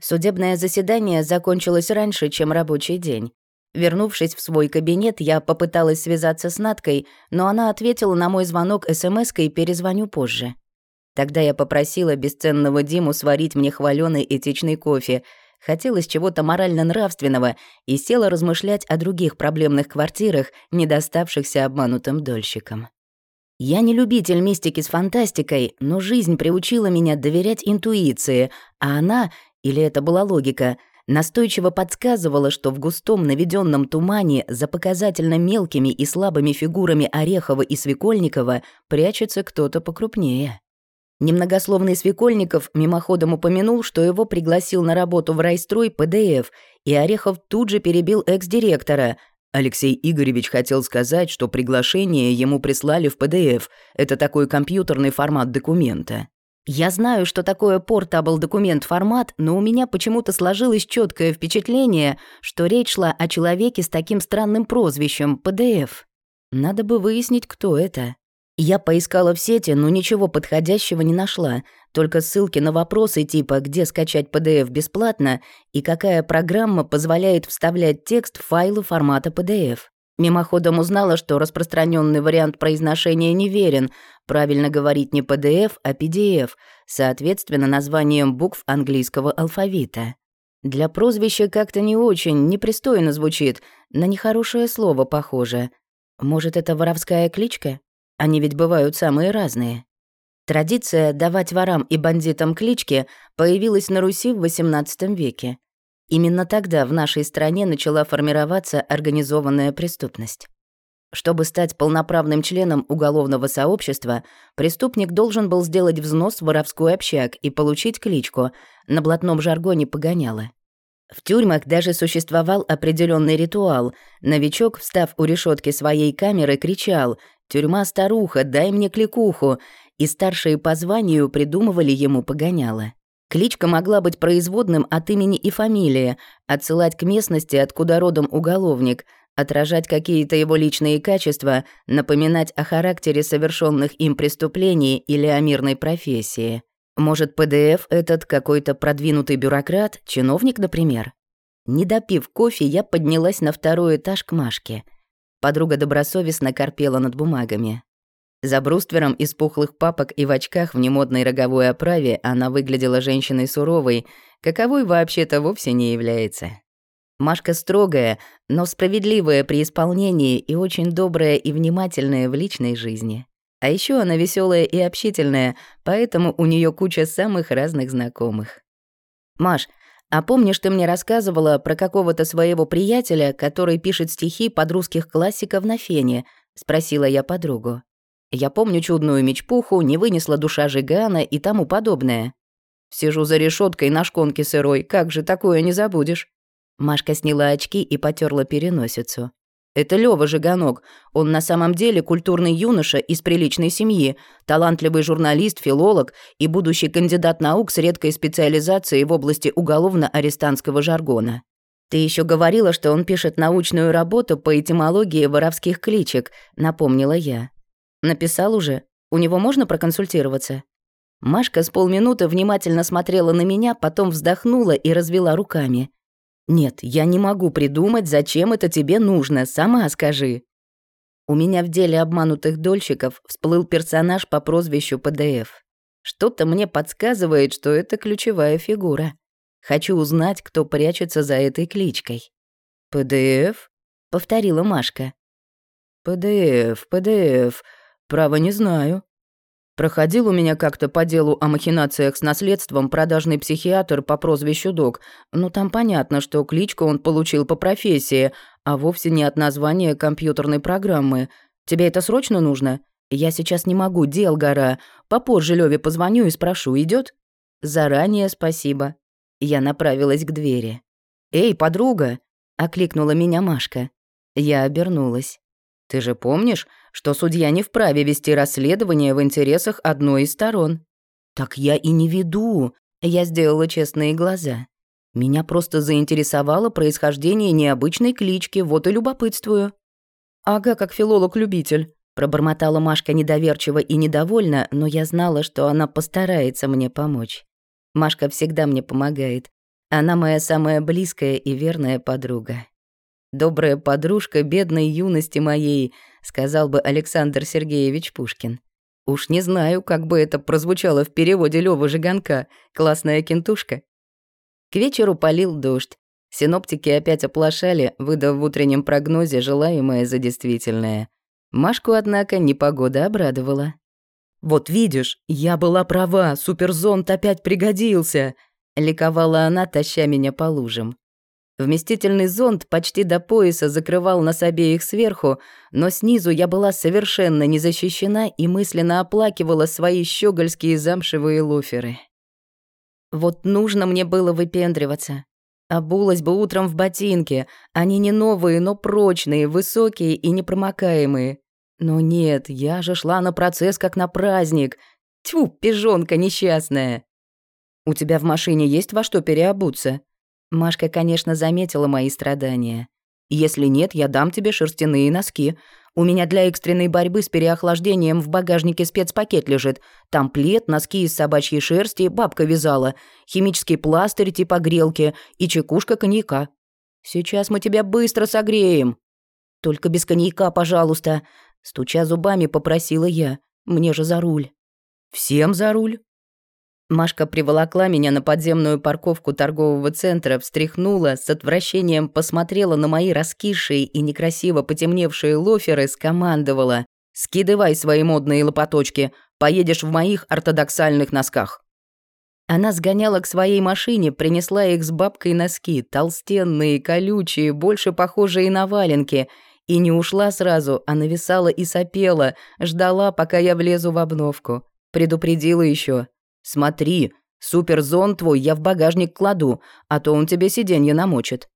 Судебное заседание закончилось раньше, чем рабочий день. Вернувшись в свой кабинет, я попыталась связаться с Наткой, но она ответила на мой звонок смс-кой «перезвоню позже». Тогда я попросила бесценного Диму сварить мне хвалёный этичный кофе. Хотелось чего-то морально-нравственного и села размышлять о других проблемных квартирах, не доставшихся обманутым дольщикам. Я не любитель мистики с фантастикой, но жизнь приучила меня доверять интуиции, а она, или это была логика, настойчиво подсказывала, что в густом наведенном тумане за показательно мелкими и слабыми фигурами Орехова и Свекольникова прячется кто-то покрупнее. Немногословный Свекольников мимоходом упомянул, что его пригласил на работу в райстрой ПДФ, и Орехов тут же перебил экс-директора. Алексей Игоревич хотел сказать, что приглашение ему прислали в ПДФ. Это такой компьютерный формат документа. Я знаю, что такое портабл документ формат, но у меня почему-то сложилось четкое впечатление, что речь шла о человеке с таким странным прозвищем PDF. Надо бы выяснить, кто это. Я поискала в сети, но ничего подходящего не нашла, только ссылки на вопросы типа «Где скачать PDF бесплатно» и «Какая программа позволяет вставлять текст в файлы формата PDF». Мимоходом узнала, что распространенный вариант произношения неверен. Правильно говорить не PDF, а PDF, соответственно, названием букв английского алфавита. Для прозвища как-то не очень, непристойно звучит, на нехорошее слово похоже. Может, это воровская кличка? Они ведь бывают самые разные. Традиция давать ворам и бандитам клички появилась на Руси в XVIII веке. Именно тогда в нашей стране начала формироваться организованная преступность. Чтобы стать полноправным членом уголовного сообщества, преступник должен был сделать взнос в воровской общак и получить кличку, на блатном жаргоне погоняло. В тюрьмах даже существовал определенный ритуал. Новичок, встав у решетки своей камеры, кричал «Тюрьма, старуха, дай мне кликуху!» и старшие по званию придумывали ему погоняло. Кличка могла быть производным от имени и фамилии, отсылать к местности, откуда родом уголовник, отражать какие-то его личные качества, напоминать о характере совершенных им преступлений или о мирной профессии. Может, ПДФ этот какой-то продвинутый бюрократ, чиновник, например? Не допив кофе, я поднялась на второй этаж к Машке. Подруга добросовестно корпела над бумагами. За бруствером из пухлых папок и в очках в немодной роговой оправе она выглядела женщиной суровой, каковой вообще-то вовсе не является. Машка строгая, но справедливая при исполнении и очень добрая и внимательная в личной жизни. А еще она веселая и общительная, поэтому у нее куча самых разных знакомых. «Маш, а помнишь, ты мне рассказывала про какого-то своего приятеля, который пишет стихи под русских классиков на фене?» — спросила я подругу. Я помню чудную мечпуху, не вынесла душа Жигана и тому подобное. Сижу за решеткой на шконке сырой, как же такое не забудешь? Машка сняла очки и потерла переносицу. Это Лёва Жиганок. Он на самом деле культурный юноша из приличной семьи, талантливый журналист, филолог и будущий кандидат наук с редкой специализацией в области уголовно-арестантского жаргона. Ты еще говорила, что он пишет научную работу по этимологии воровских кличек, напомнила я. Написал уже? У него можно проконсультироваться?» Машка с полминуты внимательно смотрела на меня, потом вздохнула и развела руками. «Нет, я не могу придумать, зачем это тебе нужно, сама скажи». У меня в деле обманутых дольщиков всплыл персонаж по прозвищу ПДФ. Что-то мне подсказывает, что это ключевая фигура. Хочу узнать, кто прячется за этой кличкой. «ПДФ?» — повторила Машка. «ПДФ, ПДФ», «Право не знаю». Проходил у меня как-то по делу о махинациях с наследством продажный психиатр по прозвищу Док, но там понятно, что кличку он получил по профессии, а вовсе не от названия компьютерной программы. Тебе это срочно нужно? Я сейчас не могу, дел гора. Попозже Леве позвоню и спрошу, идет? Заранее спасибо. Я направилась к двери. «Эй, подруга!» — окликнула меня Машка. Я обернулась. «Ты же помнишь, что судья не вправе вести расследование в интересах одной из сторон. Так я и не веду. Я сделала честные глаза. Меня просто заинтересовало происхождение необычной клички, вот и любопытствую. Ага, как филолог-любитель. Пробормотала Машка недоверчиво и недовольна, но я знала, что она постарается мне помочь. Машка всегда мне помогает. Она моя самая близкая и верная подруга. Добрая подружка бедной юности моей, сказал бы Александр Сергеевич Пушкин. Уж не знаю, как бы это прозвучало в переводе Лёвы Жиганка. Классная кентушка. К вечеру полил дождь. Синоптики опять оплошали, выдав в утреннем прогнозе желаемое за действительное. Машку, однако, непогода обрадовала. «Вот видишь, я была права, суперзонт опять пригодился!» — ликовала она, таща меня по лужам. Вместительный зонт почти до пояса закрывал нас обеих сверху, но снизу я была совершенно не защищена и мысленно оплакивала свои щегольские замшевые лоферы. Вот нужно мне было выпендриваться. Обулась бы утром в ботинки. Они не новые, но прочные, высокие и непромокаемые. Но нет, я же шла на процесс как на праздник. Тьфу, пижонка несчастная. У тебя в машине есть во что переобуться? Машка, конечно, заметила мои страдания. «Если нет, я дам тебе шерстяные носки. У меня для экстренной борьбы с переохлаждением в багажнике спецпакет лежит. Там плед, носки из собачьей шерсти, бабка вязала, химический пластырь типа грелки и чекушка коньяка. Сейчас мы тебя быстро согреем». «Только без коньяка, пожалуйста», — стуча зубами, попросила я. «Мне же за руль». «Всем за руль?» Машка приволокла меня на подземную парковку торгового центра, встряхнула, с отвращением посмотрела на мои раскисшие и некрасиво потемневшие лоферы, скомандовала. «Скидывай свои модные лопаточки, поедешь в моих ортодоксальных носках». Она сгоняла к своей машине, принесла их с бабкой носки, толстенные, колючие, больше похожие на валенки, и не ушла сразу, а нависала и сопела, ждала, пока я влезу в обновку. Предупредила еще. «Смотри, суперзон твой я в багажник кладу, а то он тебе сиденье намочит».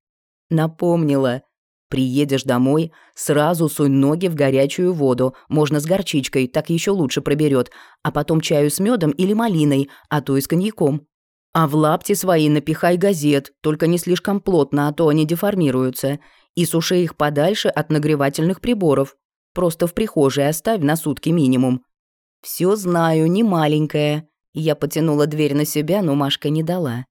Напомнила. «Приедешь домой, сразу сунь ноги в горячую воду, можно с горчичкой, так еще лучше проберет, а потом чаю с медом или малиной, а то и с коньяком. А в лапти свои напихай газет, только не слишком плотно, а то они деформируются, и суши их подальше от нагревательных приборов. Просто в прихожей оставь на сутки минимум. Все знаю, не маленькая. Я потянула дверь на себя, но Машка не дала.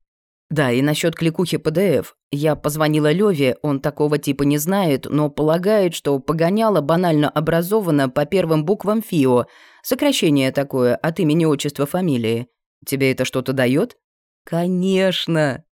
Да, и насчет кликухи ПДФ. Я позвонила Леве, он такого типа не знает, но полагает, что погоняла банально образована по первым буквам ФИО. Сокращение такое от имени, отчества, фамилии. Тебе это что-то дает? Конечно.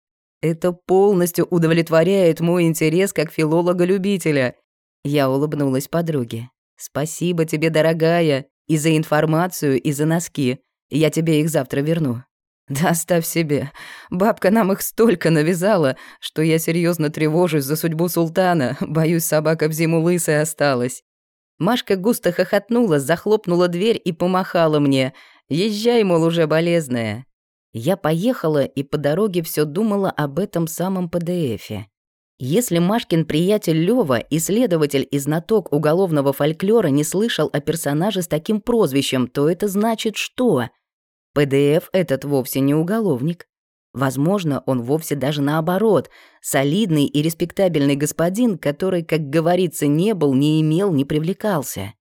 Это полностью удовлетворяет мой интерес как филолога-любителя. Я улыбнулась подруге. Спасибо тебе, дорогая, и за информацию, и за носки. Я тебе их завтра верну». «Да оставь себе. Бабка нам их столько навязала, что я серьезно тревожусь за судьбу султана. Боюсь, собака в зиму лысая осталась». Машка густо хохотнула, захлопнула дверь и помахала мне. «Езжай, мол, уже болезная». Я поехала и по дороге все думала об этом самом ПДФе. Если Машкин приятель Лёва, исследователь и знаток уголовного фольклора, не слышал о персонаже с таким прозвищем, то это значит что? ПДФ этот вовсе не уголовник. Возможно, он вовсе даже наоборот, солидный и респектабельный господин, который, как говорится, не был, не имел, не привлекался.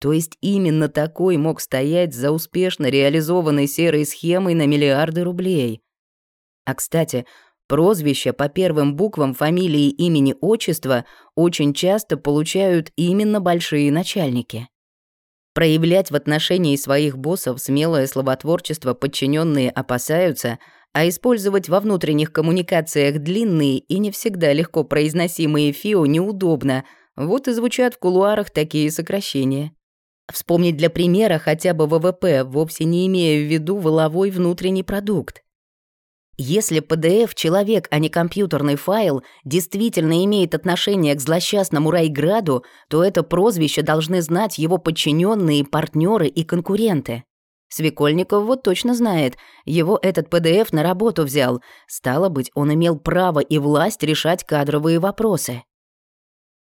То есть именно такой мог стоять за успешно реализованной серой схемой на миллиарды рублей. А, кстати, прозвища по первым буквам фамилии, имени, отчества очень часто получают именно большие начальники. Проявлять в отношении своих боссов смелое словотворчество подчиненные опасаются, а использовать во внутренних коммуникациях длинные и не всегда легко произносимые фио неудобно, вот и звучат в кулуарах такие сокращения. Вспомнить для примера хотя бы ВВП, вовсе не имея в виду воловой внутренний продукт. Если PDF человек, а не компьютерный файл, действительно имеет отношение к злосчастному Райграду, то это прозвище должны знать его подчиненные, партнеры и конкуренты. Свекольников вот точно знает, его этот PDF на работу взял, стало быть, он имел право и власть решать кадровые вопросы.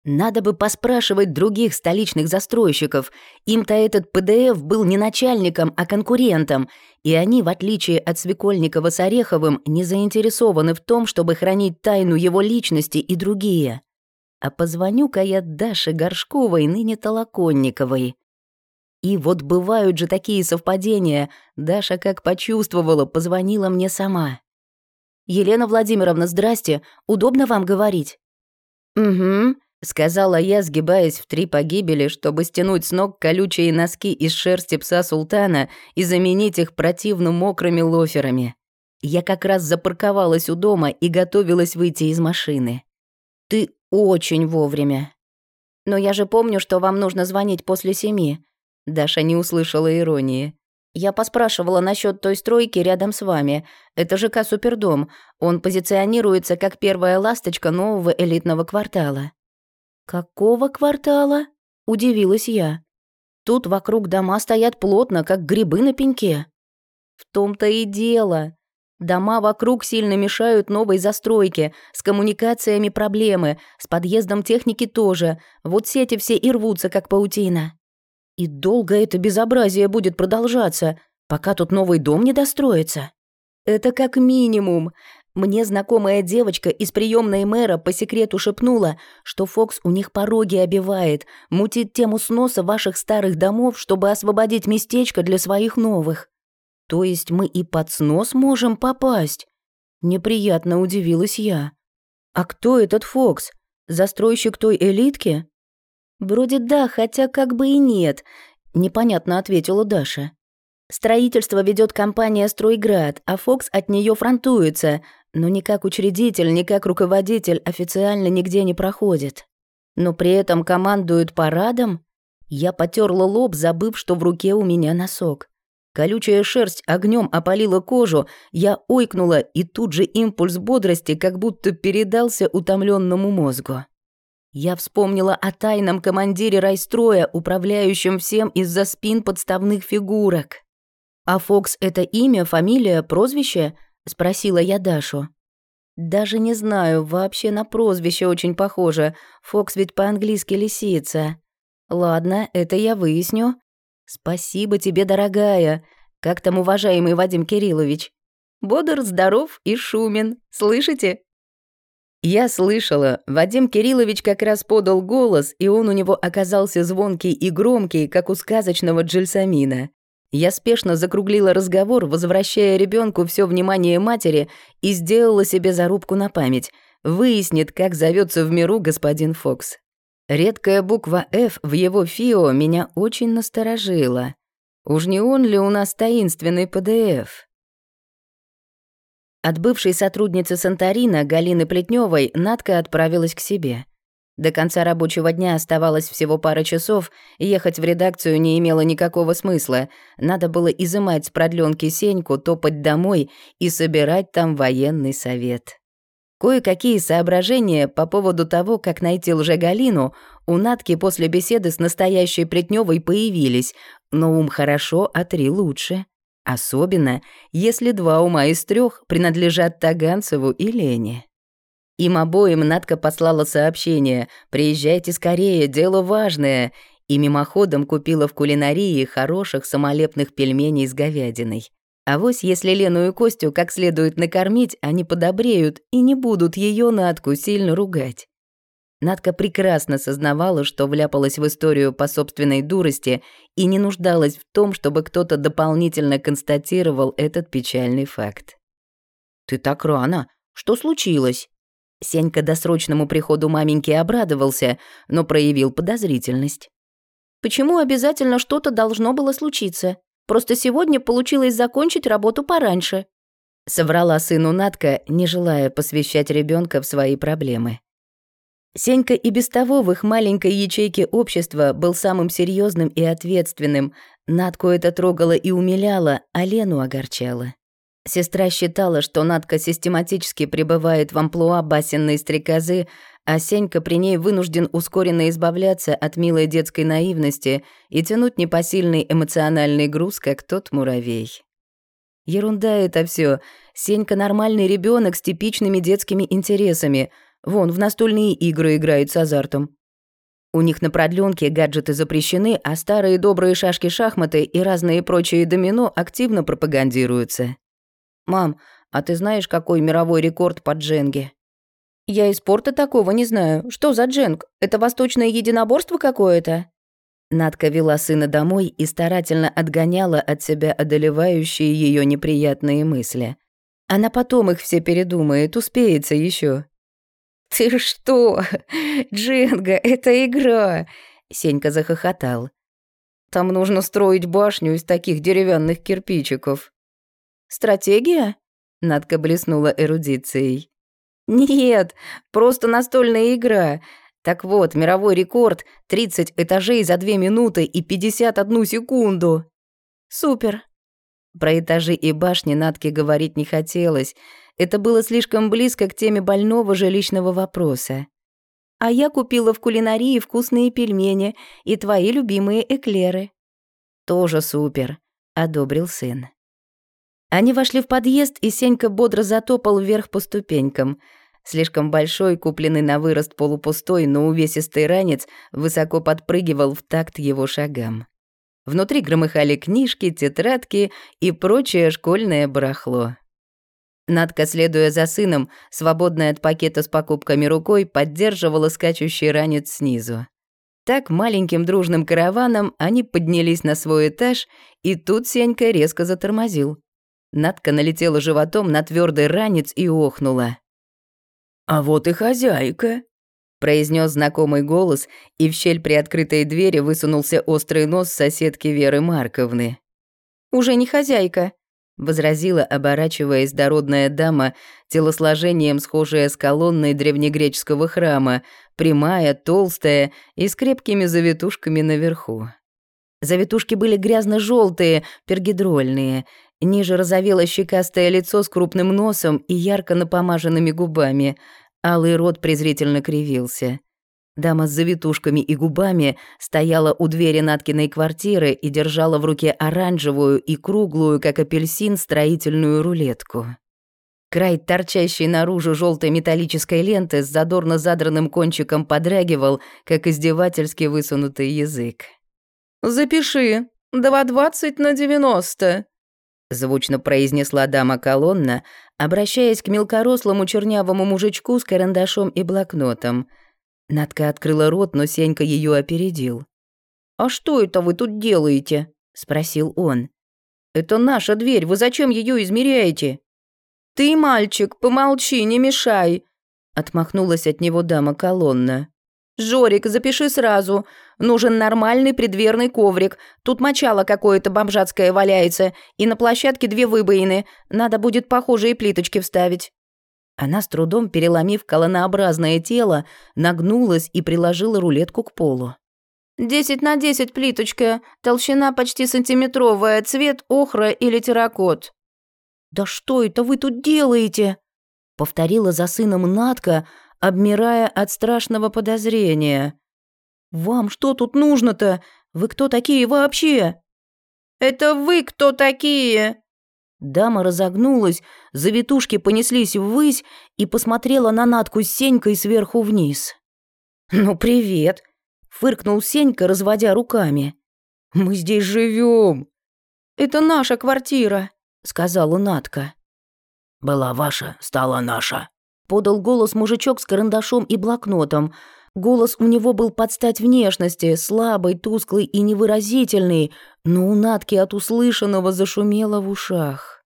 Надо бы поспрашивать других столичных застройщиков. Им-то этот ПДФ был не начальником, а конкурентом, и они, в отличие от Свекольникова с Ореховым, не заинтересованы в том, чтобы хранить тайну его личности и другие. А позвоню-ка я Даше Горшковой, ныне Толоконниковой. И вот бывают же такие совпадения. Даша как почувствовала, позвонила мне сама. «Елена Владимировна, здрасте. Удобно вам говорить?» «Угу», — сказала я, сгибаясь в три погибели, чтобы стянуть с ног колючие носки из шерсти пса султана и заменить их противно мокрыми лоферами. Я как раз запарковалась у дома и готовилась выйти из машины. «Ты очень вовремя», «Но я же помню, что вам нужно звонить после семи». Даша не услышала иронии. «Я поспрашивала насчет той стройки рядом с вами. Это ЖК «Супердом». Он позиционируется как первая ласточка нового элитного квартала». «Какого квартала?» – удивилась я. «Тут вокруг дома стоят плотно, как грибы на пеньке». «В том-то и дело. Дома вокруг сильно мешают новой застройке, с коммуникациями проблемы, с подъездом техники тоже. Вот сети все и рвутся, как паутина. И долго это безобразие будет продолжаться, пока тут новый дом не достроится? Это как минимум. Мне знакомая девочка из приемной мэра по секрету шепнула, что Фокс у них пороги обивает, мутит тему сноса ваших старых домов, чтобы освободить местечко для своих новых. То есть мы и под снос можем попасть? Неприятно удивилась я. А кто этот Фокс? Застройщик той элитки? Вроде да, хотя как бы и нет, непонятно ответила Даша. Строительство ведет компания «Стройград», а Фокс от нее фронтуется, но ни как учредитель, ни как руководитель официально нигде не проходит. Но при этом командует парадом. Я потерла лоб, забыв, что в руке у меня носок. Колючая шерсть огнем опалила кожу, я ойкнула, и тут же импульс бодрости как будто передался утомленному мозгу. Я вспомнила о тайном командире райстроя, управляющем всем из-за спин подставных фигурок. «А Фокс — это имя, фамилия, прозвище?» — спросила я Дашу. «Даже не знаю, вообще на прозвище очень похоже. Фокс ведь по-английски лисица. Ладно, это я выясню. «Спасибо тебе, дорогая. Как там уважаемый Вадим Кириллович? Бодр, здоров и шумен. Слышите?» Я слышала, Вадим Кириллович как раз подал голос, и он у него оказался звонкий и громкий, как у сказочного Джельсамина. Я спешно закруглила разговор, возвращая ребенку все внимание матери, и сделала себе зарубку на память. Выяснит, как зовется в миру господин Фокс. Редкая буква «Ф» в его ФИО меня очень насторожила. Уж не он ли у нас таинственный ПДФ? От бывшей сотрудницы Санторина Галины Плетневой Надка отправилась к себе. До конца рабочего дня оставалось всего пара часов, ехать в редакцию не имело никакого смысла. Надо было изымать с продленки Сеньку, топать домой и собирать там военный совет. Кое-какие соображения по поводу того, как найти лжегалину, у Натки после беседы с настоящей Плетневой появились, но ум хорошо, а три лучше. Особенно, если два ума из трех принадлежат Таганцеву и Лене. Им обоим Натка послала сообщение «Приезжайте скорее, дело важное», и мимоходом купила в кулинарии хороших самолепных пельменей с говядиной. А вось если Лену и Костю как следует накормить, они подобреют и не будут ее Натку сильно ругать. Надка прекрасно сознавала, что вляпалась в историю по собственной дурости и не нуждалась в том, чтобы кто-то дополнительно констатировал этот печальный факт. «Ты так рано. Что случилось?» Сенька досрочному приходу маменьки обрадовался, но проявил подозрительность. «Почему обязательно что-то должно было случиться? Просто сегодня получилось закончить работу пораньше», — соврала сыну Натка, не желая посвящать ребенка в свои проблемы. Сенька и без того в их маленькой ячейке общества был самым серьезным и ответственным. Натку это трогало и умиляло, а Лену огорчало. Сестра считала, что Натка систематически пребывает в амплуа басенной стрекозы, а Сенька при ней вынужден ускоренно избавляться от милой детской наивности и тянуть непосильный эмоциональный груз, как тот муравей. Ерунда это все. Сенька нормальный ребенок с типичными детскими интересами. Вон, в настольные игры играет с азартом. У них на продленке гаджеты запрещены, а старые добрые шашки-шахматы и разные прочие домино активно пропагандируются. «Мам, а ты знаешь, какой мировой рекорд по дженге?» «Я и спорта такого не знаю. Что за дженг? Это восточное единоборство какое-то?» Надка вела сына домой и старательно отгоняла от себя одолевающие ее неприятные мысли. Она потом их все передумает, успеется еще. «Ты что? Дженга, это игра!» Сенька захохотал. «Там нужно строить башню из таких деревянных кирпичиков». «Стратегия?» Надка блеснула эрудицией. «Нет, просто настольная игра. Так вот, мировой рекорд — 30 этажей за 2 минуты и 51 секунду». «Супер». Про этажи и башни Натке говорить не хотелось. Это было слишком близко к теме больного жилищного вопроса. «А я купила в кулинарии вкусные пельмени и твои любимые эклеры». «Тоже супер», — одобрил сын. Они вошли в подъезд, и Сенька бодро затопал вверх по ступенькам. Слишком большой, купленный на вырост полупустой, но увесистый ранец высоко подпрыгивал в такт его шагам. Внутри громыхали книжки, тетрадки и прочее школьное барахло. Надка, следуя за сыном, свободная от пакета с покупками рукой, поддерживала скачущий ранец снизу. Так маленьким дружным караваном они поднялись на свой этаж, и тут Сенька резко затормозил. Надка налетела животом на твердый ранец и охнула. «А вот и хозяйка», — произнес знакомый голос, и в щель при открытой двери высунулся острый нос соседки Веры Марковны. «Уже не хозяйка», — возразила, оборачиваясь дородная дама, телосложением схожая с колонной древнегреческого храма, прямая, толстая и с крепкими завитушками наверху. Завитушки были грязно желтые пергидрольные, Ниже розовело щекастое лицо с крупным носом и ярко напомаженными губами. Алый рот презрительно кривился. Дама с завитушками и губами стояла у двери Наткиной квартиры и держала в руке оранжевую и круглую, как апельсин, строительную рулетку. Край, торчащий наружу желтой металлической ленты с задорно задранным кончиком подрагивал, как издевательски высунутый язык. «Запиши. Два двадцать на девяносто», звучно произнесла дама колонна, обращаясь к мелкорослому чернявому мужичку с карандашом и блокнотом. Надка открыла рот, но Сенька ее опередил. «А что это вы тут делаете?» — спросил он. «Это наша дверь, вы зачем ее измеряете?» «Ты, мальчик, помолчи, не мешай!» — отмахнулась от него дама колонна. «Жорик, запиши сразу. Нужен нормальный предверный коврик. Тут мочало какое-то бомжатское валяется, и на площадке две выбоины. Надо будет похожие плиточки вставить». Она с трудом, переломив колонообразное тело, нагнулась и приложила рулетку к полу. «Десять на десять плиточка, толщина почти сантиметровая, цвет охра или терракот». «Да что это вы тут делаете?» — повторила за сыном Натка, обмирая от страшного подозрения. «Вам что тут нужно-то? Вы кто такие вообще?» «Это вы кто такие?» Дама разогнулась, завитушки понеслись ввысь и посмотрела на Натку с Сенькой сверху вниз. «Ну, привет!» — фыркнул Сенька, разводя руками. «Мы здесь живем. «Это наша квартира», — сказала Натка. «Была ваша, стала наша», Подал голос мужичок с карандашом и блокнотом. Голос у него был под стать внешности, слабый, тусклый и невыразительный, но у Натки от услышанного зашумело в ушах.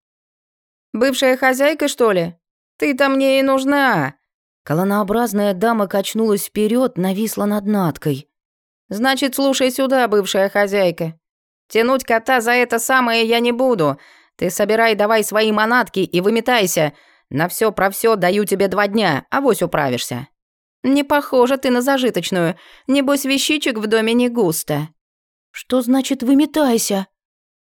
«Бывшая хозяйка, что ли? Ты-то мне и нужна!» Колонообразная дама качнулась вперед, нависла над Наткой. «Значит, слушай сюда, бывшая хозяйка. Тянуть кота за это самое я не буду. Ты собирай давай свои манатки и выметайся. На все про все даю тебе два дня, а вось управишься». «Не похожа ты на зажиточную. Небось, вещичек в доме не густо». «Что значит выметайся?»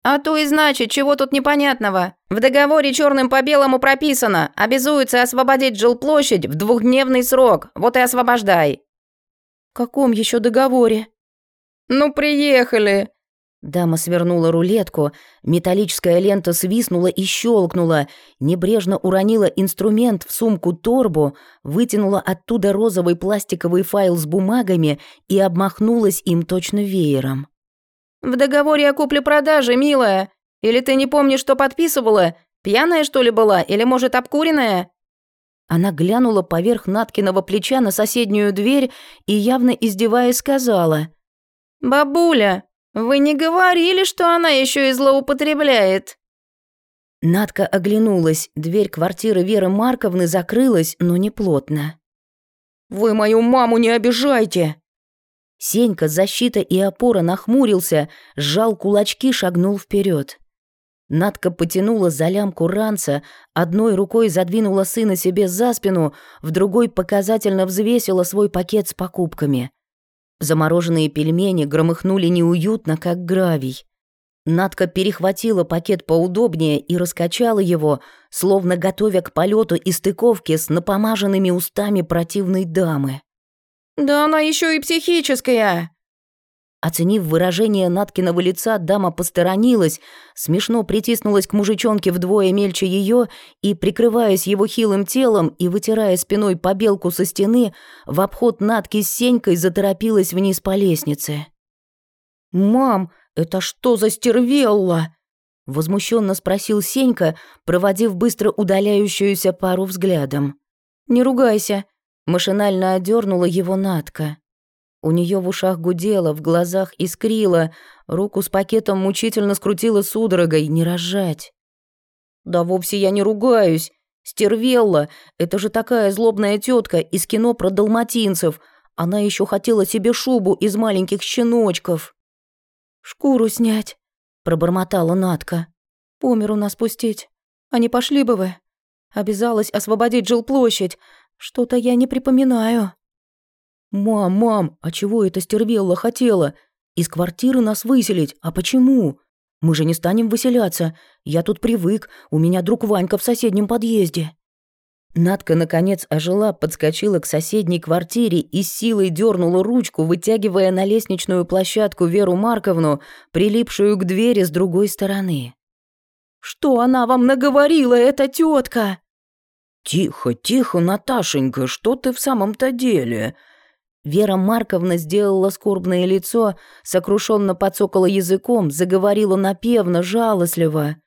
«А то и значит, чего тут непонятного. В договоре черным по белому прописано. Обязуется освободить жилплощадь в двухдневный срок. Вот и освобождай». «В каком еще договоре?» «Ну, приехали!» Дама свернула рулетку, металлическая лента свистнула и щелкнула, небрежно уронила инструмент в сумку-торбу, вытянула оттуда розовый пластиковый файл с бумагами и обмахнулась им точно веером. «В договоре о купле-продаже, милая. Или ты не помнишь, что подписывала? Пьяная, что ли, была? Или, может, обкуренная?» Она глянула поверх Наткиного плеча на соседнюю дверь и, явно издеваясь, сказала. «Бабуля, вы не говорили, что она еще и злоупотребляет?» Надка оглянулась, дверь квартиры Веры Марковны закрылась, но не плотно. «Вы мою маму не обижайте!» Сенька, защита и опора нахмурился, сжал кулачки, шагнул вперед. Надка потянула за лямку ранца, одной рукой задвинула сына себе за спину, в другой показательно взвесила свой пакет с покупками. Замороженные пельмени громыхнули неуютно, как гравий. Надка перехватила пакет поудобнее и раскачала его, словно готовя к полету и стыковке с напомаженными устами противной дамы. «Да она еще и психическая!» Оценив выражение Наткиного лица, дама посторонилась, смешно притиснулась к мужичонке вдвое мельче ее и, прикрываясь его хилым телом и вытирая спиной побелку со стены, в обход Натки с Сенькой заторопилась вниз по лестнице. «Мам, это что за стервелла?» Возмущенно спросил Сенька, проводив быстро удаляющуюся пару взглядом. «Не ругайся», — машинально одернула его Натка. У нее в ушах гудело, в глазах искрило, руку с пакетом мучительно скрутила судорогой, не рожать. «Да вовсе я не ругаюсь. Стервелла, это же такая злобная тетка из кино про далматинцев. Она еще хотела себе шубу из маленьких щеночков». «Шкуру снять», — пробормотала Натка. «Помер у нас пустить. А не пошли бы вы? Обязалась освободить жилплощадь. Что-то я не припоминаю». «Мам, мам, а чего эта стервелла хотела? Из квартиры нас выселить, а почему? Мы же не станем выселяться. Я тут привык, у меня друг Ванька в соседнем подъезде». Надка, наконец, ожила, подскочила к соседней квартире и силой дернула ручку, вытягивая на лестничную площадку Веру Марковну, прилипшую к двери с другой стороны. «Что она вам наговорила, эта тетка? «Тихо, тихо, Наташенька, что ты в самом-то деле?» Вера Марковна сделала скорбное лицо, сокрушенно подсокала языком, заговорила напевно, жалостливо.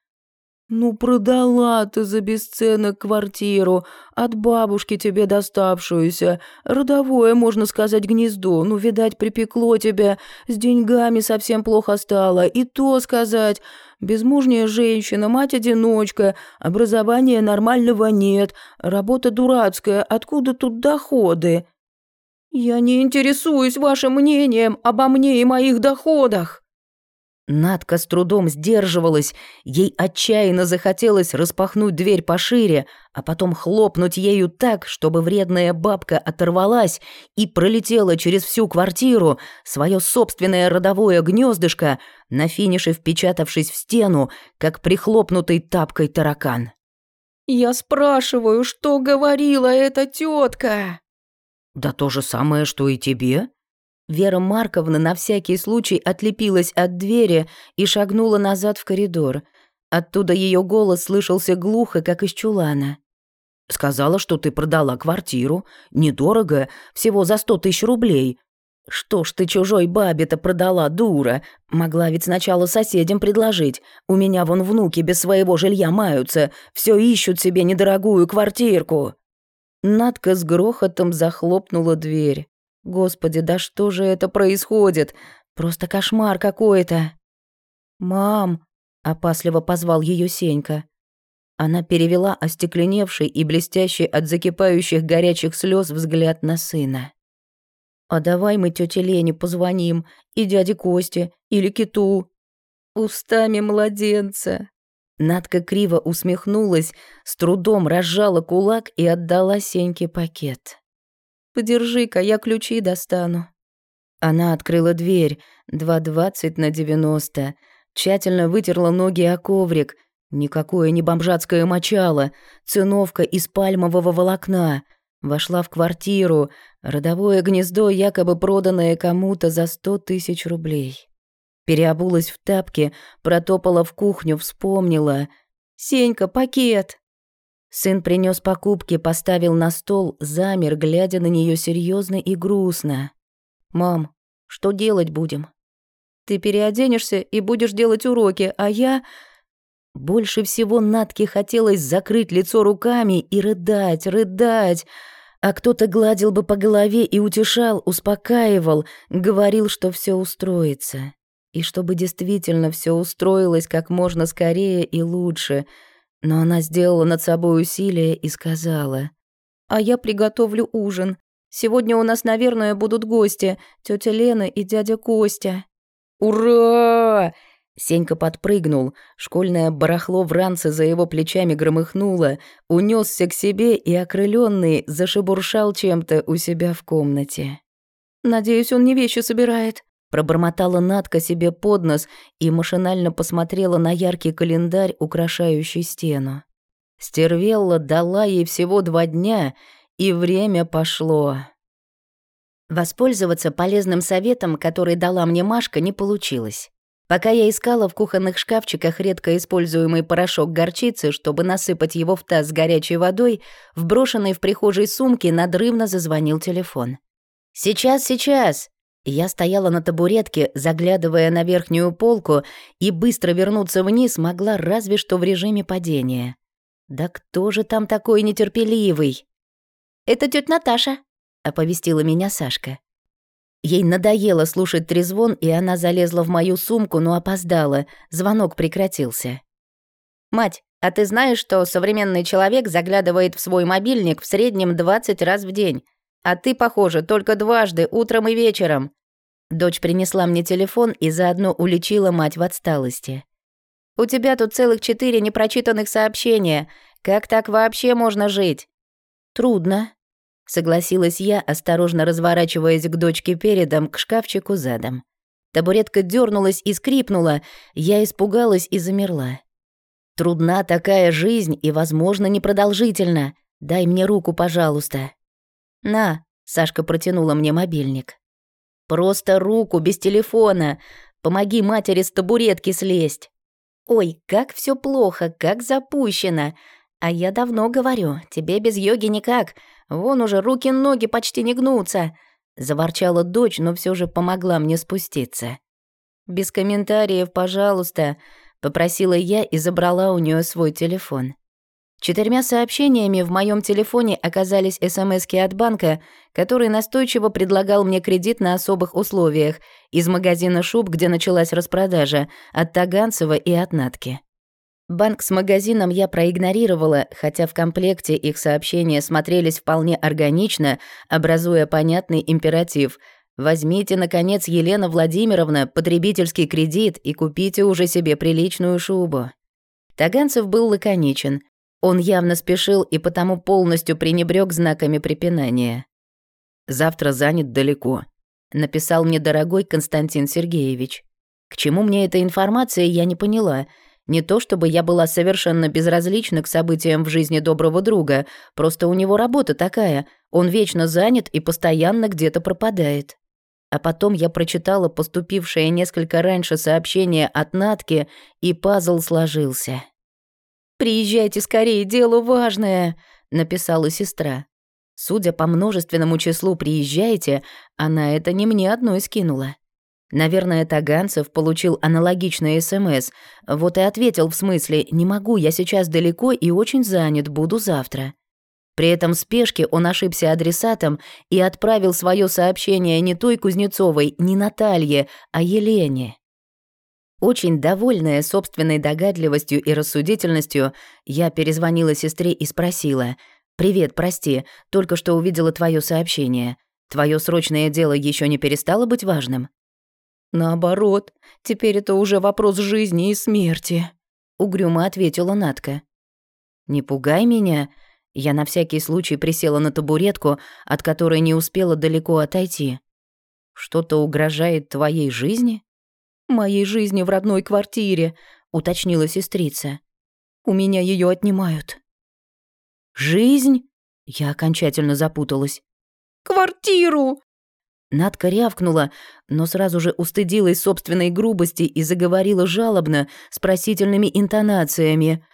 «Ну, продала ты за бесценок квартиру, от бабушки тебе доставшуюся, родовое, можно сказать, гнездо, ну, видать, припекло тебя, с деньгами совсем плохо стало, и то сказать, безмужняя женщина, мать-одиночка, образования нормального нет, работа дурацкая, откуда тут доходы?» «Я не интересуюсь вашим мнением обо мне и моих доходах!» Надка с трудом сдерживалась, ей отчаянно захотелось распахнуть дверь пошире, а потом хлопнуть ею так, чтобы вредная бабка оторвалась и пролетела через всю квартиру, свое собственное родовое гнездышко, на финише впечатавшись в стену, как прихлопнутый тапкой таракан. «Я спрашиваю, что говорила эта тетка? «Да то же самое, что и тебе». Вера Марковна на всякий случай отлепилась от двери и шагнула назад в коридор. Оттуда ее голос слышался глухо, как из чулана. «Сказала, что ты продала квартиру. Недорого, всего за сто тысяч рублей. «Что ж ты чужой бабе-то продала, дура? Могла ведь сначала соседям предложить. У меня вон внуки без своего жилья маются, все ищут себе недорогую квартирку». Надка с грохотом захлопнула дверь. Господи, да что же это происходит? Просто кошмар какой-то. «Мам!» — опасливо позвал ее Сенька. Она перевела остекленевший и блестящий от закипающих горячих слез взгляд на сына. «А давай мы тете Лене позвоним, и дяде Косте, или Киту». «Устами младенца», Надка криво усмехнулась, с трудом разжала кулак и отдала Сеньке пакет. «Подержи-ка, я ключи достану». Она открыла дверь, 2,20 на 90, тщательно вытерла ноги о коврик. Никакое не бомжатское мочало, циновка из пальмового волокна. Вошла в квартиру, родовое гнездо, якобы проданное кому-то за сто тысяч рублей. Переобулась в тапки, протопала в кухню, вспомнила. «Сенька, пакет!» Сын принес покупки, поставил на стол, замер, глядя на нее серьезно и грустно. «Мам, что делать будем?» «Ты переоденешься и будешь делать уроки, а я...» Больше всего Натке хотелось закрыть лицо руками и рыдать, рыдать. А кто-то гладил бы по голове и утешал, успокаивал, говорил, что все устроится. И чтобы действительно все устроилось как можно скорее и лучше. Но она сделала над собой усилие и сказала. «А я приготовлю ужин. Сегодня у нас, наверное, будут гости, тетя Лена и дядя Костя». «Ура!» Сенька подпрыгнул, школьное барахло в ранце за его плечами громыхнуло, унесся к себе и, окрыленный, зашебуршал чем-то у себя в комнате. «Надеюсь, он не вещи собирает», Пробормотала Надка себе под нос и машинально посмотрела на яркий календарь, украшающий стену. Стервелла дала ей всего два дня, и время пошло. Воспользоваться полезным советом, который дала мне Машка, не получилось. Пока я искала в кухонных шкафчиках редко используемый порошок горчицы, чтобы насыпать его в таз с горячей водой, в брошенной в прихожей сумке надрывно зазвонил телефон. «Сейчас, сейчас!» Я стояла на табуретке, заглядывая на верхнюю полку, и быстро вернуться вниз могла разве что в режиме падения. «Да кто же там такой нетерпеливый?» «Это тетя Наташа», — оповестила меня Сашка. Ей надоело слушать трезвон, и она залезла в мою сумку, но опоздала. Звонок прекратился. «Мать, а ты знаешь, что современный человек заглядывает в свой мобильник в среднем 20 раз в день? А ты, похоже, только дважды, утром и вечером. Дочь принесла мне телефон и заодно уличила мать в отсталости. «У тебя тут целых четыре непрочитанных сообщения. Как так вообще можно жить?» «Трудно», — согласилась я, осторожно разворачиваясь к дочке передом, к шкафчику задом. Табуретка дернулась и скрипнула, я испугалась и замерла. «Трудна такая жизнь и, возможно, непродолжительна. Дай мне руку, пожалуйста». «На», — Сашка протянула мне мобильник. Просто руку, без телефона. Помоги матери с табуретки слезть. Ой, как все плохо, как запущено. А я давно говорю, тебе без йоги никак. Вон уже руки-ноги почти не гнутся. Заворчала дочь, но все же помогла мне спуститься. Без комментариев, пожалуйста, попросила я и забрала у нее свой телефон. Четырьмя сообщениями в моем телефоне оказались СМСки от банка, который настойчиво предлагал мне кредит на особых условиях из магазина шуб, где началась распродажа, от Таганцева и от Натки. Банк с магазином я проигнорировала, хотя в комплекте их сообщения смотрелись вполне органично, образуя понятный императив «Возьмите, наконец, Елена Владимировна, потребительский кредит и купите уже себе приличную шубу». Таганцев был лаконичен. Он явно спешил и потому полностью пренебрег знаками препинания. «Завтра занят далеко», — написал мне дорогой Константин Сергеевич. К чему мне эта информация, я не поняла. Не то чтобы я была совершенно безразлична к событиям в жизни доброго друга, просто у него работа такая, он вечно занят и постоянно где-то пропадает. А потом я прочитала поступившее несколько раньше сообщение от Натки, и пазл сложился. «Приезжайте скорее, дело важное», — написала сестра. Судя по множественному числу «приезжайте», она это не мне одной скинула. Наверное, Таганцев получил аналогичный СМС, вот и ответил в смысле «не могу, я сейчас далеко и очень занят, буду завтра». При этом спешке он ошибся адресатом и отправил свое сообщение не той Кузнецовой, не Наталье, а Елене. Очень довольная собственной догадливостью и рассудительностью, я перезвонила сестре и спросила. «Привет, прости, только что увидела твое сообщение. Твое срочное дело еще не перестало быть важным?» «Наоборот, теперь это уже вопрос жизни и смерти», — угрюмо ответила Натка. «Не пугай меня», я на всякий случай присела на табуретку, от которой не успела далеко отойти. «Что-то угрожает твоей жизни?» «Моей жизни в родной квартире», — уточнила сестрица. «У меня ее отнимают». «Жизнь?» — я окончательно запуталась. «Квартиру!» Надка рявкнула, но сразу же устыдилась собственной грубости и заговорила жалобно, с просительными интонациями.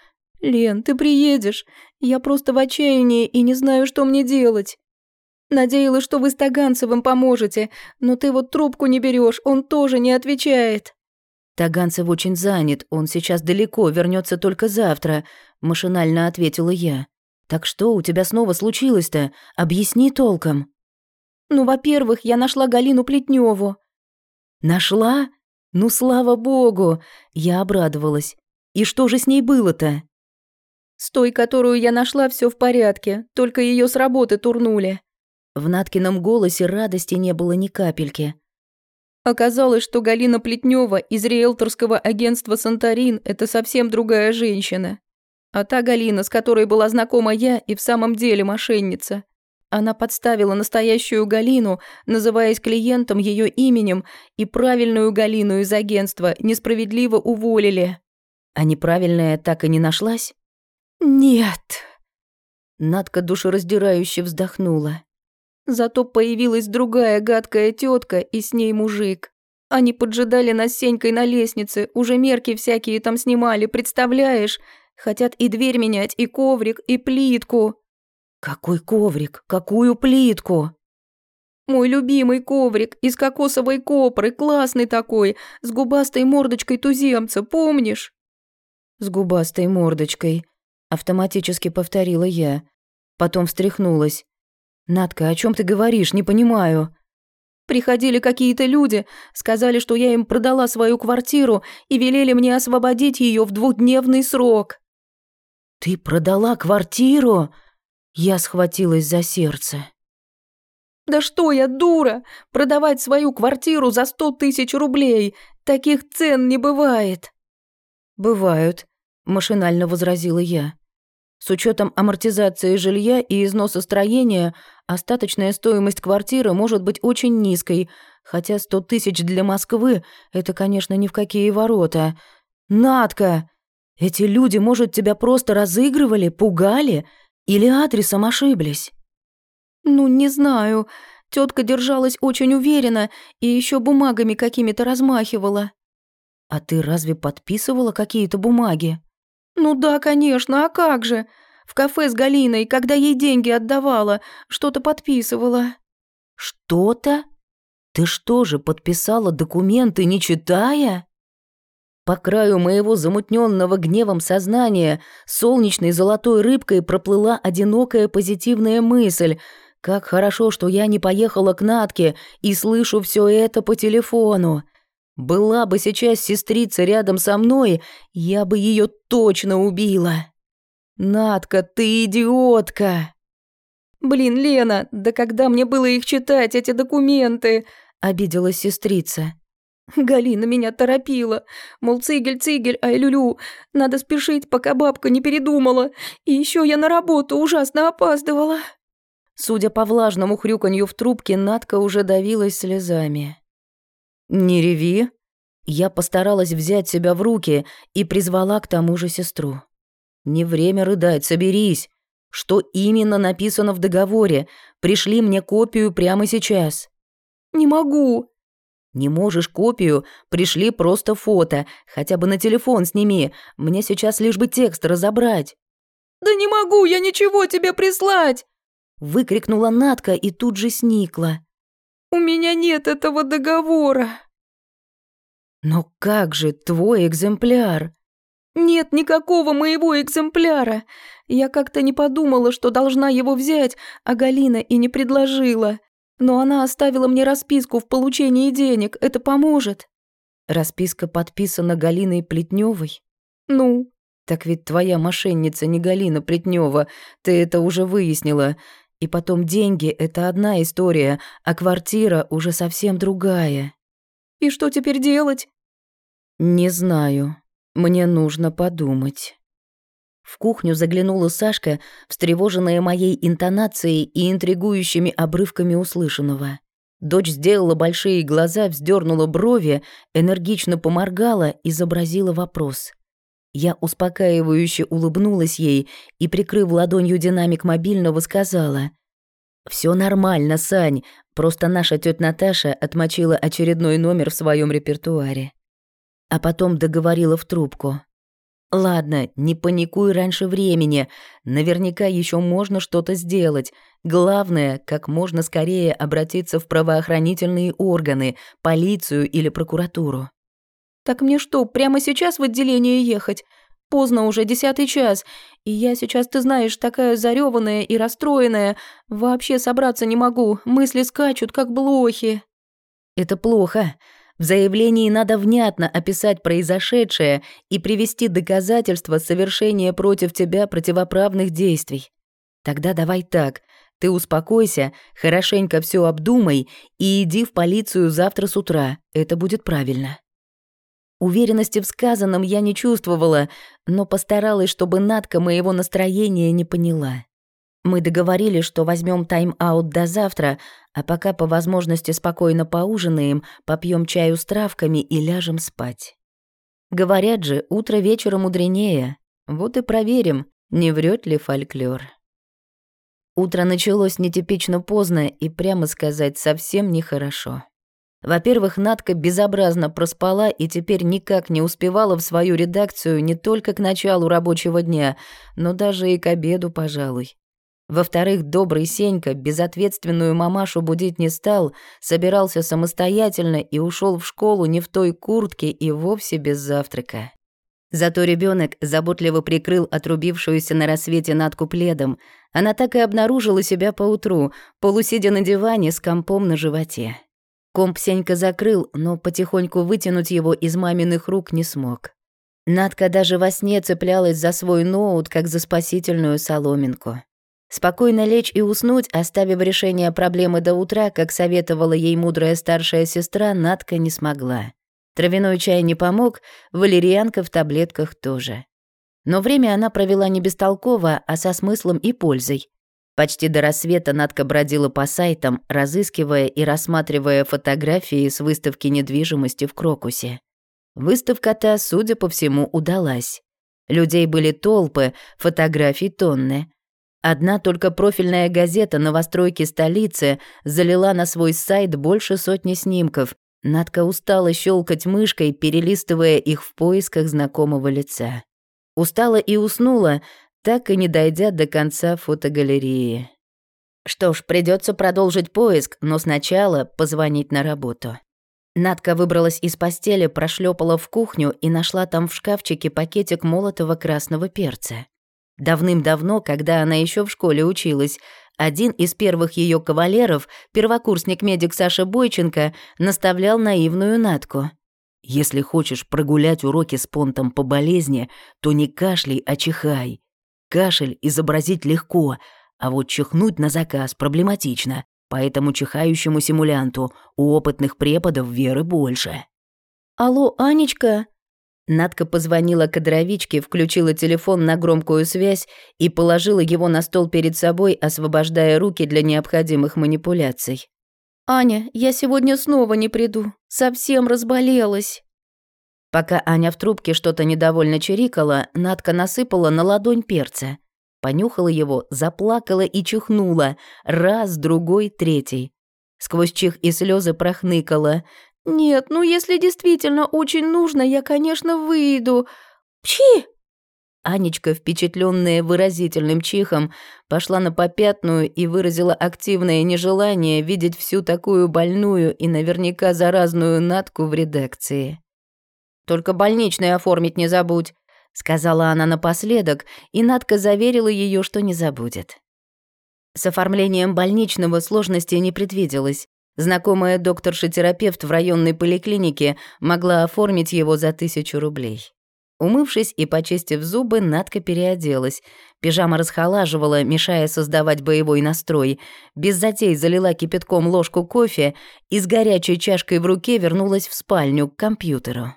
«Лен, ты приедешь. Я просто в отчаянии и не знаю, что мне делать». Надеялась, что вы с Таганцевым поможете, но ты вот трубку не берешь, он тоже не отвечает». «Таганцев очень занят, он сейчас далеко, вернется только завтра», — машинально ответила я. «Так что у тебя снова случилось-то? Объясни толком». «Ну, во-первых, я нашла Галину Плетневу. «Нашла? Ну, слава богу!» Я обрадовалась. «И что же с ней было-то?» С той, которую я нашла, все в порядке, только ее с работы турнули. В Наткином голосе радости не было ни капельки. Оказалось, что Галина Плетнева из риэлторского агентства «Санторин» — это совсем другая женщина. А та Галина, с которой была знакома я, и в самом деле мошенница. Она подставила настоящую Галину, называясь клиентом ее именем, и правильную Галину из агентства несправедливо уволили. А неправильная так и не нашлась? Нет. Надка душераздирающе вздохнула. Зато появилась другая гадкая тетка и с ней мужик. Они поджидали нас Сенькой на лестнице, уже мерки всякие там снимали, представляешь? Хотят и дверь менять, и коврик, и плитку. Какой коврик? Какую плитку? Мой любимый коврик из кокосовой копры, классный такой, с губастой мордочкой туземца, помнишь? С губастой мордочкой, автоматически повторила я. Потом встряхнулась. «Надка, о чем ты говоришь? Не понимаю». Приходили какие-то люди, сказали, что я им продала свою квартиру и велели мне освободить ее в двухдневный срок. «Ты продала квартиру?» Я схватилась за сердце. «Да что я, дура! Продавать свою квартиру за сто тысяч рублей! Таких цен не бывает!» «Бывают», — машинально возразила я. С учетом амортизации жилья и износа строения, остаточная стоимость квартиры может быть очень низкой, хотя сто тысяч для Москвы — это, конечно, ни в какие ворота. Надка! Эти люди, может, тебя просто разыгрывали, пугали или адресом ошиблись? Ну, не знаю. Тетка держалась очень уверенно и еще бумагами какими-то размахивала. А ты разве подписывала какие-то бумаги? «Ну да, конечно, а как же? В кафе с Галиной, когда ей деньги отдавала, что-то подписывала». «Что-то? Ты что же, подписала документы, не читая?» По краю моего замутненного гневом сознания солнечной золотой рыбкой проплыла одинокая позитивная мысль. Как хорошо, что я не поехала к Натке и слышу все это по телефону. Была бы сейчас сестрица рядом со мной, я бы ее точно убила. Надка, ты идиотка. Блин, Лена, да когда мне было их читать, эти документы? Обиделась сестрица. Галина меня торопила. Мол, цигель-цигель, ай-люлю. Надо спешить, пока бабка не передумала. И еще я на работу ужасно опаздывала. Судя по влажному хрюканью в трубке, Надка уже давилась слезами. «Не реви». Я постаралась взять себя в руки и призвала к тому же сестру. «Не время рыдать, соберись. Что именно написано в договоре? Пришли мне копию прямо сейчас». «Не могу». «Не можешь копию? Пришли просто фото. Хотя бы на телефон сними. Мне сейчас лишь бы текст разобрать». «Да не могу я ничего тебе прислать!» Выкрикнула Натка и тут же сникла. У меня нет этого договора. Но как же твой экземпляр? Нет никакого моего экземпляра. Я как-то не подумала, что должна его взять, а Галина и не предложила. Но она оставила мне расписку в получении денег. Это поможет. Расписка подписана Галиной Плетневой. Ну, так ведь твоя мошенница не Галина Плетнева. Ты это уже выяснила. И потом деньги — это одна история, а квартира уже совсем другая. И что теперь делать? Не знаю. Мне нужно подумать. В кухню заглянула Сашка, встревоженная моей интонацией и интригующими обрывками услышанного. Дочь сделала большие глаза, вздернула брови, энергично поморгала, изобразила вопрос — я успокаивающе улыбнулась ей и, прикрыв ладонью динамик мобильного, сказала. «Всё нормально, Сань, просто наша тётя Наташа отмочила очередной номер в своём репертуаре». А потом договорила в трубку. «Ладно, не паникуй раньше времени. Наверняка ещё можно что-то сделать. Главное, как можно скорее обратиться в правоохранительные органы, полицию или прокуратуру. Так мне что, прямо сейчас в отделение ехать? Поздно уже, десятый час. И я сейчас, ты знаешь, такая зарёванная и расстроенная. Вообще собраться не могу, мысли скачут, как блохи. Это плохо. В заявлении надо внятно описать произошедшее и привести доказательства совершения против тебя противоправных действий. Тогда давай так, ты успокойся, хорошенько все обдумай и иди в полицию завтра с утра, это будет правильно. Уверенности в сказанном я не чувствовала, но постаралась, чтобы Надка моего настроения не поняла. Мы договорились, что возьмем тайм-аут до завтра, а пока по возможности спокойно поужинаем, попьем чаю с травками и ляжем спать. Говорят же, утро вечера мудренее. Вот и проверим, не врет ли фольклор. Утро началось нетипично поздно и, прямо сказать, совсем нехорошо. Во-первых, Надка безобразно проспала и теперь никак не успевала в свою редакцию не только к началу рабочего дня, но даже и к обеду, пожалуй. Во-вторых, добрый Сенька безответственную мамашу будить не стал, собирался самостоятельно и ушел в школу не в той куртке и вовсе без завтрака. Зато ребенок заботливо прикрыл отрубившуюся на рассвете Надку пледом. Она так и обнаружила себя поутру, полусидя на диване с компом на животе. Комп Сенька закрыл, но потихоньку вытянуть его из маминых рук не смог. Надка даже во сне цеплялась за свой ноут, как за спасительную соломинку. Спокойно лечь и уснуть, оставив решение проблемы до утра, как советовала ей мудрая старшая сестра, Надка не смогла. Травяной чай не помог, валерьянка в таблетках тоже. Но время она провела не бестолково, а со смыслом и пользой. Почти до рассвета Надка бродила по сайтам, разыскивая и рассматривая фотографии с выставки недвижимости в Крокусе. Выставка-то, судя по всему, удалась. Людей были толпы, фотографий тонны. Одна только профильная газета новостройки столицы залила на свой сайт больше сотни снимков. Надка устала щелкать мышкой, перелистывая их в поисках знакомого лица. Устала и уснула, так и не дойдя до конца фотогалереи. Что ж, придется продолжить поиск, но сначала позвонить на работу. Надка выбралась из постели, прошлепала в кухню и нашла там в шкафчике пакетик молотого красного перца. Давным-давно, когда она еще в школе училась, один из первых ее кавалеров, первокурсник-медик Саша Бойченко, наставлял наивную Надку. «Если хочешь прогулять уроки с понтом по болезни, то не кашляй, а чихай. Кашель изобразить легко, а вот чихнуть на заказ проблематично, поэтому чихающему симулянту у опытных преподов веры больше. «Алло, Анечка?» Надка позвонила кадровичке, включила телефон на громкую связь и положила его на стол перед собой, освобождая руки для необходимых манипуляций. «Аня, я сегодня снова не приду. Совсем разболелась». Пока Аня в трубке что-то недовольно чирикала, Надка насыпала на ладонь перца. Понюхала его, заплакала и чихнула. Раз, другой, третий. Сквозь чих и слезы прохныкала. «Нет, ну если действительно очень нужно, я, конечно, выйду. Пчи!» Анечка, впечатленная выразительным чихом, пошла на попятную и выразила активное нежелание видеть всю такую больную и наверняка заразную Натку в редакции. Только больничный оформить не забудь», — сказала она напоследок, и Надка заверила ее, что не забудет. С оформлением больничного сложностей не предвиделось. Знакомая докторша-терапевт в районной поликлинике могла оформить его за тысячу рублей. Умывшись и почистив зубы, Надка переоделась. Пижама расхолаживала, мешая создавать боевой настрой. Без затей залила кипятком ложку кофе и с горячей чашкой в руке вернулась в спальню к компьютеру.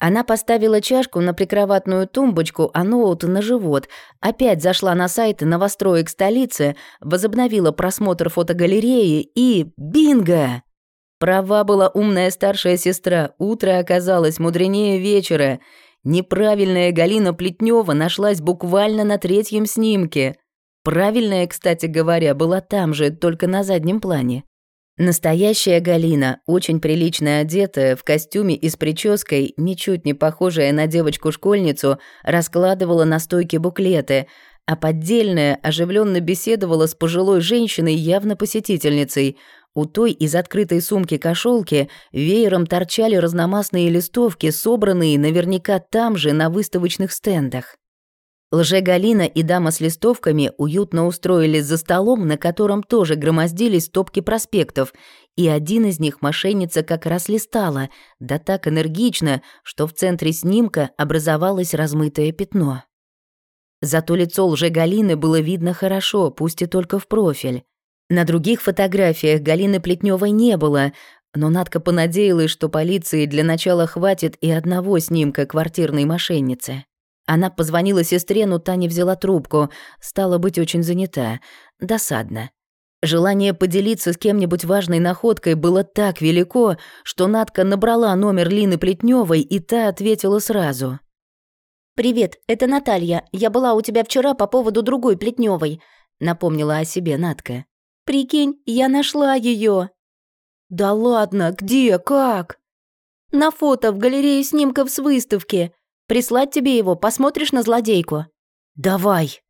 Она поставила чашку на прикроватную тумбочку, а ноут на живот, опять зашла на сайт новостроек столицы, возобновила просмотр фотогалереи и... Бинго! Права была умная старшая сестра, утро оказалось мудренее вечера. Неправильная Галина Плетнева нашлась буквально на третьем снимке. Правильная, кстати говоря, была там же, только на заднем плане. Настоящая Галина, очень прилично одетая, в костюме и с прической, ничуть не похожая на девочку-школьницу, раскладывала на стойке буклеты, а поддельная оживленно беседовала с пожилой женщиной, явно посетительницей. У той из открытой сумки кошелки веером торчали разномастные листовки, собранные наверняка там же на выставочных стендах. Лже-Галина и дама с листовками уютно устроились за столом, на котором тоже громоздились стопки проспектов, и один из них мошенница как раз листала, да так энергично, что в центре снимка образовалось размытое пятно. Зато лицо лже-Галины было видно хорошо, пусть и только в профиль. На других фотографиях Галины Плетневой не было, но Надка понадеялась, что полиции для начала хватит и одного снимка квартирной мошенницы. Она позвонила сестре, но та не взяла трубку, стала быть очень занята. Досадно. Желание поделиться с кем-нибудь важной находкой было так велико, что Надка набрала номер Лины Плетневой, и та ответила сразу. «Привет, это Наталья. Я была у тебя вчера по поводу другой Плетневой», — напомнила о себе Надка. «Прикинь, я нашла ее. «Да ладно, где, как?» «На фото в галерее снимков с выставки. Прислать тебе его, посмотришь на злодейку?» «Давай».